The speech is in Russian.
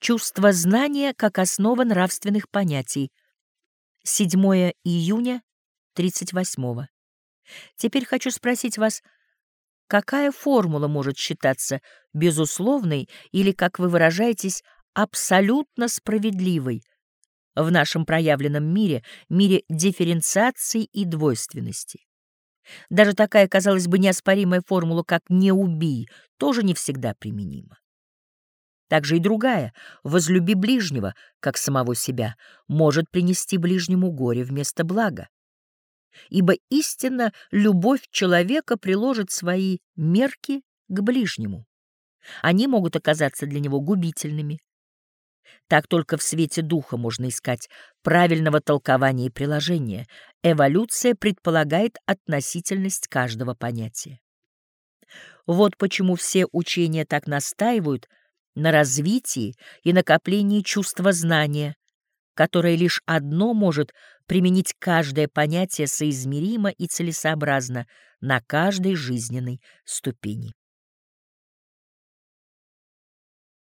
Чувство знания как основа нравственных понятий. 7 июня 38 -го. Теперь хочу спросить вас, какая формула может считаться безусловной или, как вы выражаетесь, абсолютно справедливой в нашем проявленном мире, мире дифференциации и двойственности? Даже такая, казалось бы, неоспоримая формула, как «не убий», тоже не всегда применима. Также и другая «возлюби ближнего, как самого себя» может принести ближнему горе вместо блага. Ибо истинно любовь человека приложит свои мерки к ближнему. Они могут оказаться для него губительными. Так только в свете духа можно искать правильного толкования и приложения. Эволюция предполагает относительность каждого понятия. Вот почему все учения так настаивают на развитии и накоплении чувства знания, которое лишь одно может применить каждое понятие соизмеримо и целесообразно на каждой жизненной ступени.